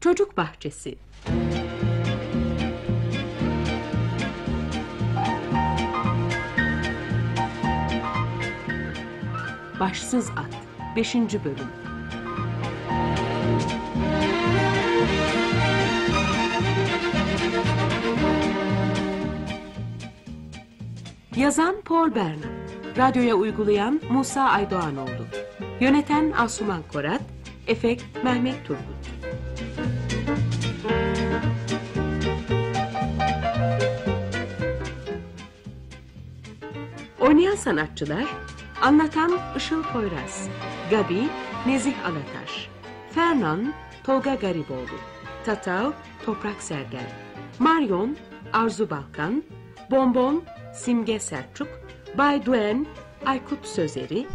Çocuk Bahçesi. Başsız At 5. Bölüm. Yazan Paul Bernard Radyoya uygulayan Musa Aydoğanoğlu. Yöneten Asuman Korat Efekt Mehmet Turgut Oynayan sanatçılar Anlatan Işıl Poyraz Gabi Nezih Alataş Fernan Tolga Gariboğlu Tatav Toprak Sergen Marion Arzu Balkan Bonbon Simge Selçuk Bay Duen Aykut Sözeri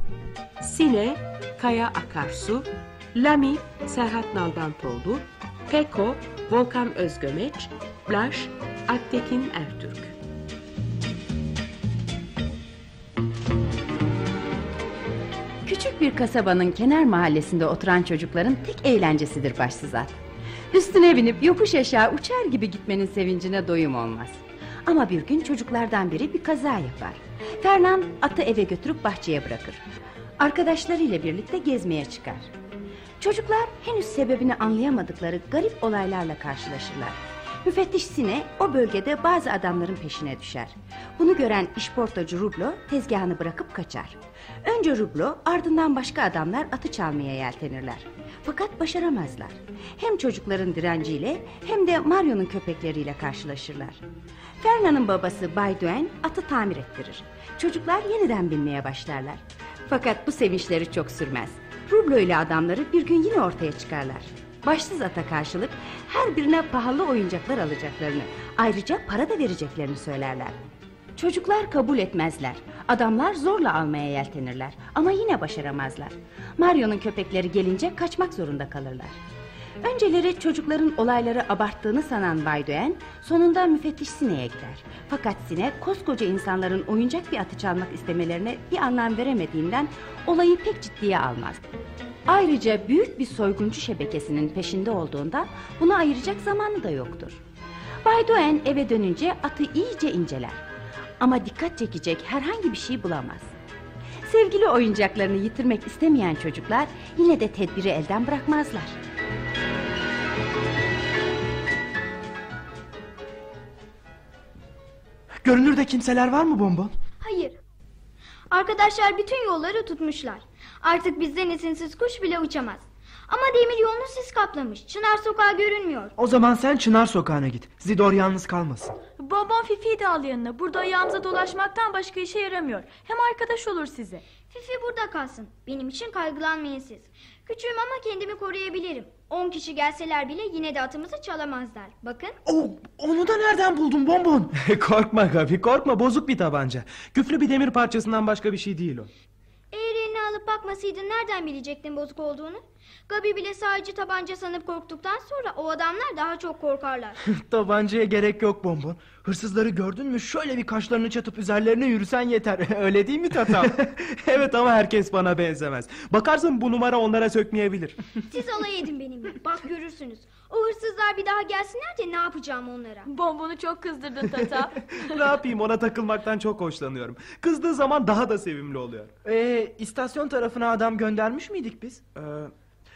Sine Kaya Akarsu Lami Serhat Nalbantoğlu Peko Volkan Özgömeç Blaş Aktekin Ertürk Bir kasabanın kenar mahallesinde oturan çocukların tek eğlencesidir başsız at. Üstüne binip yokuş aşağı uçar gibi gitmenin sevincine doyum olmaz. Ama bir gün çocuklardan biri bir kaza yapar. Fernan atı eve götürüp bahçeye bırakır. Arkadaşlarıyla birlikte gezmeye çıkar. Çocuklar henüz sebebini anlayamadıkları garip olaylarla karşılaşırlar. Müfettiş Sine o bölgede bazı adamların peşine düşer. Bunu gören işportacı Rublo tezgahını bırakıp kaçar. Önce Rublo ardından başka adamlar atı çalmaya yeltenirler. Fakat başaramazlar. Hem çocukların direnciyle hem de Mario'nun köpekleriyle karşılaşırlar. Ferna'nın babası Bay Duen atı tamir ettirir. Çocuklar yeniden binmeye başlarlar. Fakat bu sevinçleri çok sürmez. Rublo ile adamları bir gün yine ortaya çıkarlar. Başsız ata karşılık her birine pahalı oyuncaklar alacaklarını, ayrıca para da vereceklerini söylerler. Çocuklar kabul etmezler. Adamlar zorla almaya yeltenirler ama yine başaramazlar. Mario'nun köpekleri gelince kaçmak zorunda kalırlar. Önceleri çocukların olayları abarttığını sanan Bay Doen sonunda müfettiş Sine'ye gider. Fakat Sine koskoca insanların oyuncak bir atı çalmak istemelerine bir anlam veremediğinden olayı pek ciddiye almaz. Ayrıca büyük bir soyguncu şebekesinin peşinde olduğunda bunu ayıracak zamanı da yoktur. Bay Doen eve dönünce atı iyice inceler. Ama dikkat çekecek herhangi bir şey bulamaz. Sevgili oyuncaklarını yitirmek istemeyen çocuklar yine de tedbiri elden bırakmazlar. Görünürde kimseler var mı bonbon? Hayır. Arkadaşlar bütün yolları tutmuşlar. Artık bizden izinsiz kuş bile uçamaz. Ama demir yolunu sis kaplamış. Çınar sokağı görünmüyor. O zaman sen Çınar sokağına git. Zidor yalnız kalmasın. Bonbon Fifi'yi de al yanına. Burada ayağımıza dolaşmaktan başka işe yaramıyor. Hem arkadaş olur size. Fifi burada kalsın. Benim için kaygılanmayın siz. Küçüğüm ama kendimi koruyabilirim. On kişi gelseler bile yine de atımızı çalamazlar. Bakın. Oh, onu da nereden buldun bonbon? korkma Gabi korkma bozuk bir tabanca. Küflü bir demir parçasından başka bir şey değil o. Eğer eline alıp bakmasaydın nereden bilecektin bozuk olduğunu? Gabi bile sadece tabanca sanıp korktuktan sonra o adamlar daha çok korkarlar. Tabancaya gerek yok bonbon. Hırsızları gördün mü şöyle bir kaşlarını çatıp üzerlerine yürüsen yeter. Öyle değil mi tatam? evet ama herkes bana benzemez. Bakarsın bu numara onlara sökmeyebilir. Siz alay edin benimle. Bak görürsünüz. O hırsızlar bir daha gelsinler de ne yapacağım onlara? Bonbonu çok kızdırdın Tata. ne yapayım ona takılmaktan çok hoşlanıyorum. Kızdığı zaman daha da sevimli oluyor. Ee, istasyon tarafına adam göndermiş miydik biz? Ee,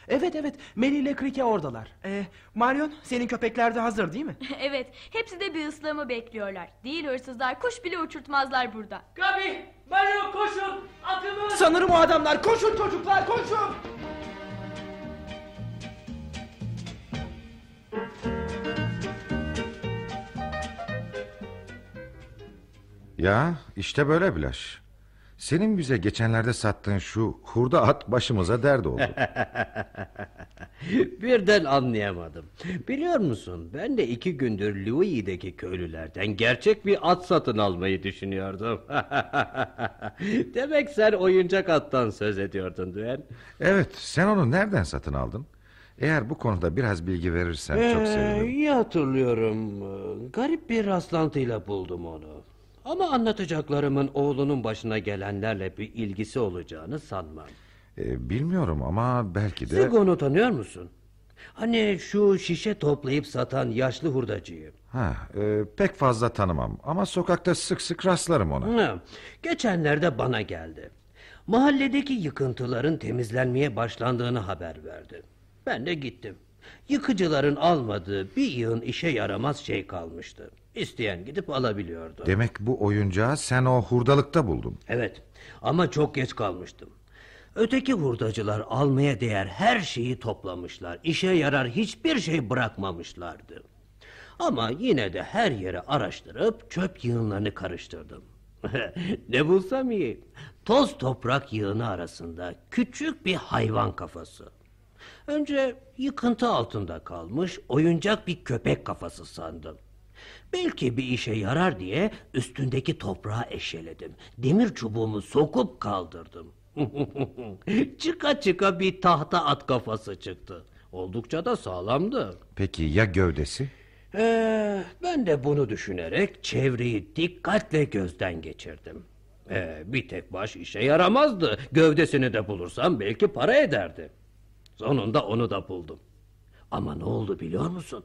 evet evet Meli ile Krike oradalar. Ee, Marion senin köpekler de hazır değil mi? evet hepsi de bir ıslığımı bekliyorlar. Değil hırsızlar kuş bile uçurtmazlar burada. Gabi, Mario koşun. Atımız. Sanırım o adamlar. Koşun çocuklar koşun. Ya işte böyle Bilaş. Senin bize geçenlerde sattığın şu hurda at başımıza dert oldu. Birden anlayamadım. Biliyor musun ben de iki gündür Louis'deki köylülerden gerçek bir at satın almayı düşünüyordum. Demek sen oyuncak attan söz ediyordun Düen. evet sen onu nereden satın aldın? Eğer bu konuda biraz bilgi verirsen ee, çok sevinirim. İyi hatırlıyorum. Garip bir rastlantıyla buldum onu. Ama anlatacaklarımın oğlunun başına gelenlerle bir ilgisi olacağını sanmam. Ee, bilmiyorum ama belki de... Sigon'u tanıyor musun? Hani şu şişe toplayıp satan yaşlı hurdacıyı. Ha, e, pek fazla tanımam ama sokakta sık sık rastlarım ona. Hı, Geçenlerde bana geldi. Mahalledeki yıkıntıların temizlenmeye başlandığını haber verdi. Ben de gittim. Yıkıcıların almadığı bir yığın işe yaramaz şey kalmıştı. İsteyen gidip alabiliyordu. Demek bu oyuncağı sen o hurdalıkta buldun. Evet ama çok geç kalmıştım. Öteki hurdacılar almaya değer her şeyi toplamışlar. İşe yarar hiçbir şey bırakmamışlardı. Ama yine de her yeri araştırıp çöp yığınlarını karıştırdım. ne bulsam iyi. Toz toprak yığını arasında küçük bir hayvan kafası. Önce yıkıntı altında kalmış oyuncak bir köpek kafası sandım. Belki bir işe yarar diye üstündeki toprağı eşeledim. Demir çubuğumu sokup kaldırdım. çıka çıka bir tahta at kafası çıktı. Oldukça da sağlamdı. Peki ya gövdesi? Ee, ben de bunu düşünerek çevreyi dikkatle gözden geçirdim. Ee, bir tek baş işe yaramazdı. Gövdesini de bulursam belki para ederdi. Sonunda onu da buldum. Ama ne oldu biliyor musun?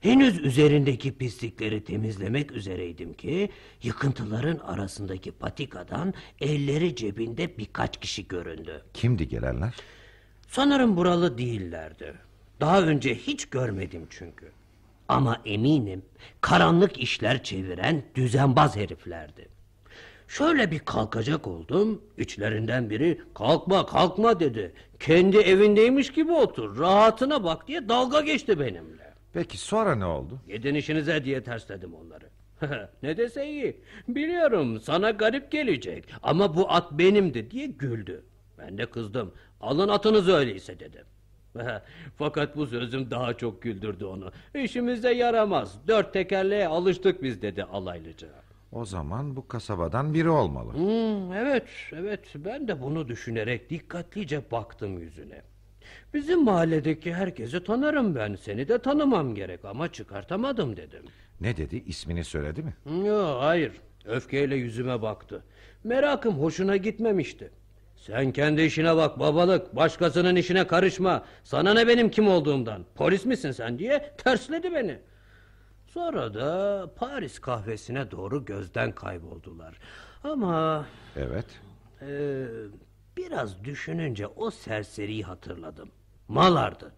Henüz üzerindeki pislikleri temizlemek üzereydim ki yıkıntıların arasındaki patikadan elleri cebinde birkaç kişi göründü. Kimdi gelenler? Sanırım buralı değillerdi. Daha önce hiç görmedim çünkü. Ama eminim karanlık işler çeviren düzenbaz heriflerdi. Şöyle bir kalkacak oldum. İçlerinden biri kalkma kalkma dedi. Kendi evindeymiş gibi otur rahatına bak diye dalga geçti benimle. Peki sonra ne oldu? Gidin işinize diye tersledim onları. ne dese iyi. Biliyorum sana garip gelecek ama bu at benimdi diye güldü. Ben de kızdım. Alın atınızı öyleyse dedim. Fakat bu sözüm daha çok güldürdü onu. İşimize yaramaz. Dört tekerleğe alıştık biz dedi alaylıca. O zaman bu kasabadan biri olmalı. Hmm, evet, evet. Ben de bunu düşünerek dikkatlice baktım yüzüne. Bizim mahalledeki herkesi tanırım ben. Seni de tanımam gerek ama çıkartamadım dedim. Ne dedi? İsmini söyledi mi? Yok hayır. Öfkeyle yüzüme baktı. Merakım hoşuna gitmemişti. Sen kendi işine bak babalık. Başkasının işine karışma. Sana ne benim kim olduğumdan. Polis misin sen diye tersledi beni. Sonra da Paris kahvesine doğru gözden kayboldular. Ama Evet. ee, biraz düşününce o serseriyi hatırladım. Malardı.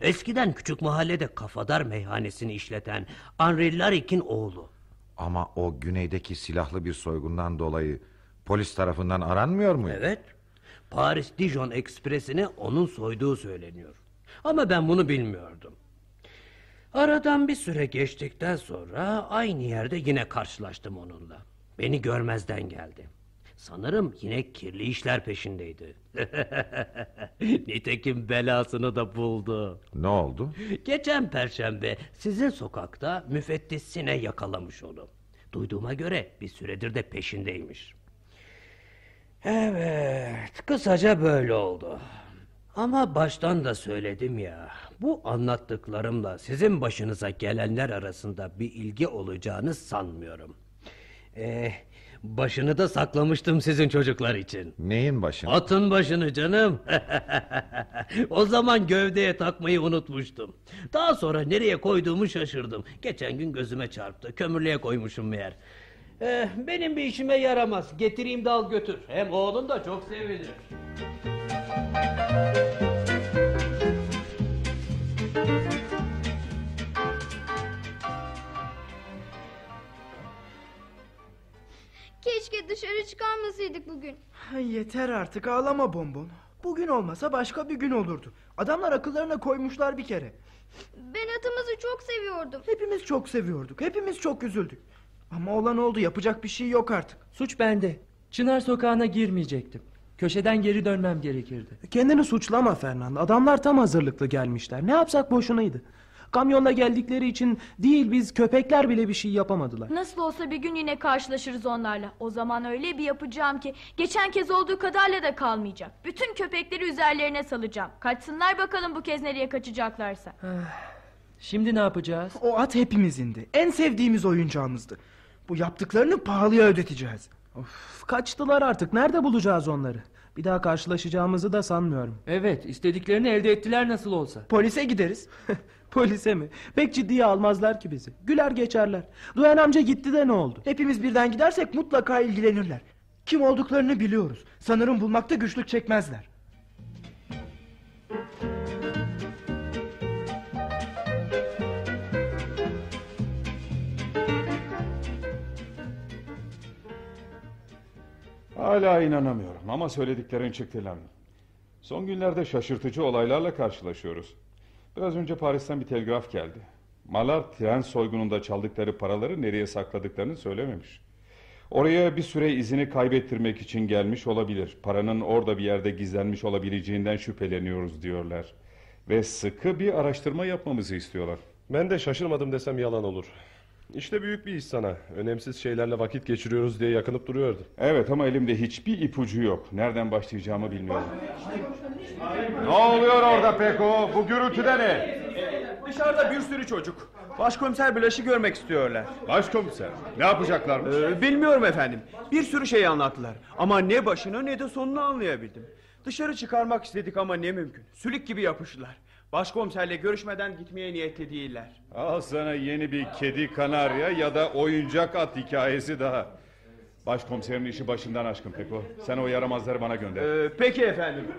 Eskiden küçük mahallede kafadar meyhanesini işleten Henri Laric'in oğlu. Ama o güneydeki silahlı bir soygundan dolayı polis tarafından aranmıyor mu? Evet. Paris Dijon ekspresini onun soyduğu söyleniyor. Ama ben bunu bilmiyordum. Aradan bir süre geçtikten sonra aynı yerde yine karşılaştım onunla. Beni görmezden geldi. Sanırım yine kirli işler peşindeydi. Nitekim belasını da buldu. Ne oldu? Geçen perşembe sizin sokakta müfettiş Sine yakalamış onu. Duyduğuma göre bir süredir de peşindeymiş. Evet, kısaca böyle oldu. Ama baştan da söyledim ya, bu anlattıklarımla sizin başınıza gelenler arasında bir ilgi olacağını sanmıyorum. Ee, başını da saklamıştım sizin çocuklar için. Neyin başını? Atın başını canım. o zaman gövdeye takmayı unutmuştum. Daha sonra nereye koyduğumu şaşırdım. Geçen gün gözüme çarptı. Kömürlüğe koymuşum meğer. Eh, benim bir işime yaramaz. Getireyim de al götür. Hem oğlun da çok sevinir. Dışarı çıkarmasaydık bugün. Yeter artık ağlama bonbon. Bugün olmasa başka bir gün olurdu. Adamlar akıllarına koymuşlar bir kere. Ben atımızı çok seviyordum. Hepimiz çok seviyorduk. Hepimiz çok üzüldük. Ama olan oldu yapacak bir şey yok artık. Suç bende. Çınar sokağına girmeyecektim. Köşeden geri dönmem gerekirdi. Kendini suçlama Fernando. Adamlar tam hazırlıklı gelmişler. Ne yapsak boşunaydı. Kamyonla geldikleri için değil biz köpekler bile bir şey yapamadılar. Nasıl olsa bir gün yine karşılaşırız onlarla. O zaman öyle bir yapacağım ki geçen kez olduğu kadarla da kalmayacak. Bütün köpekleri üzerlerine salacağım. Kaçsınlar bakalım bu kez nereye kaçacaklarsa. Şimdi ne yapacağız? O at hepimizindi. En sevdiğimiz oyuncağımızdı. Bu yaptıklarını pahalıya ödeteceğiz. Of, kaçtılar artık. Nerede bulacağız onları? Bir daha karşılaşacağımızı da sanmıyorum. Evet istediklerini elde ettiler nasıl olsa. Polise gideriz. Polise mi? Pek ciddiye almazlar ki bizi. Güler geçerler. Duyan amca gitti de ne oldu? Hepimiz birden gidersek mutlaka ilgilenirler. Kim olduklarını biliyoruz. Sanırım bulmakta güçlük çekmezler. Hala inanamıyorum ama söylediklerin çıktı lan. Son günlerde şaşırtıcı olaylarla karşılaşıyoruz. Biraz önce Paris'ten bir telgraf geldi. Malar tren soygununda çaldıkları paraları nereye sakladıklarını söylememiş. Oraya bir süre izini kaybettirmek için gelmiş olabilir. Paranın orada bir yerde gizlenmiş olabileceğinden şüpheleniyoruz diyorlar. Ve sıkı bir araştırma yapmamızı istiyorlar. Ben de şaşırmadım desem yalan olur. İşte büyük bir iş sana. Önemsiz şeylerle vakit geçiriyoruz diye yakınıp duruyordu. Evet ama elimde hiçbir ipucu yok. Nereden başlayacağımı bilmiyorum. Ne oluyor orada Peko? Bu gürültüde ne? Dışarıda bir sürü çocuk. Başkomiser Blaş'ı görmek istiyorlar. Başkomiser. Ne yapacaklarmış? Ee, bilmiyorum efendim. Bir sürü şey anlattılar. Ama ne başını ne de sonunu anlayabildim. Dışarı çıkarmak istedik ama ne mümkün. Sülük gibi yapıştılar. Başkomiserle görüşmeden gitmeye niyetli değiller. Al sana yeni bir kedi kanarya ya da oyuncak at hikayesi daha. Başkomiserin işi başından aşkın Peko. Sen o yaramazları bana gönder. Ee, peki efendim.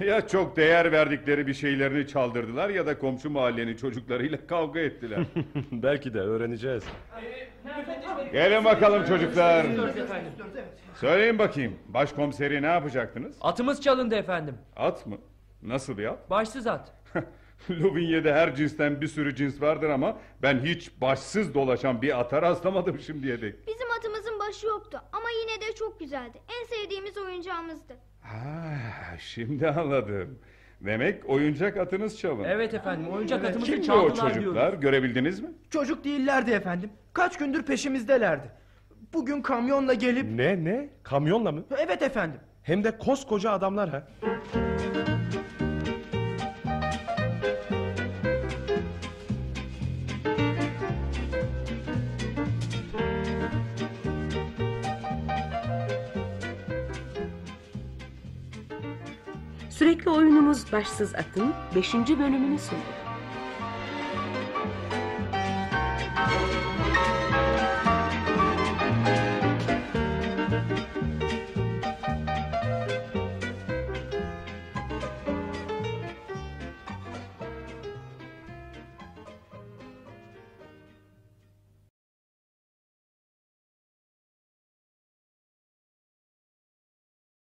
Ya çok değer verdikleri bir şeylerini çaldırdılar ya da komşu mahallenin çocuklarıyla kavga ettiler. Belki de öğreneceğiz. Gelin bakalım çocuklar. Söyleyin bakayım. Başkomiseri ne yapacaktınız? Atımız çalındı efendim. At mı? Nasıl bir at? Başsız at. Lovinye'de her cinsten bir sürü cins vardır ama ben hiç başsız dolaşan bir ata rastlamadım şimdiye dek. Bizim atımızın başı yoktu ama yine de çok güzeldi. En sevdiğimiz oyuncağımızdı. Ha, şimdi anladım. Demek oyuncak atınız çalın. Evet efendim oyuncak atımızı Kimdi o çaldılar çocuklar? diyoruz. Görebildiniz mi? Çocuk değillerdi efendim. Kaç gündür peşimizdelerdi. Bugün kamyonla gelip... Ne ne? Kamyonla mı? Evet efendim. Hem de koskoca adamlar ha. Sürekli oyunumuz Başsız At'ın 5. bölümünü sundu.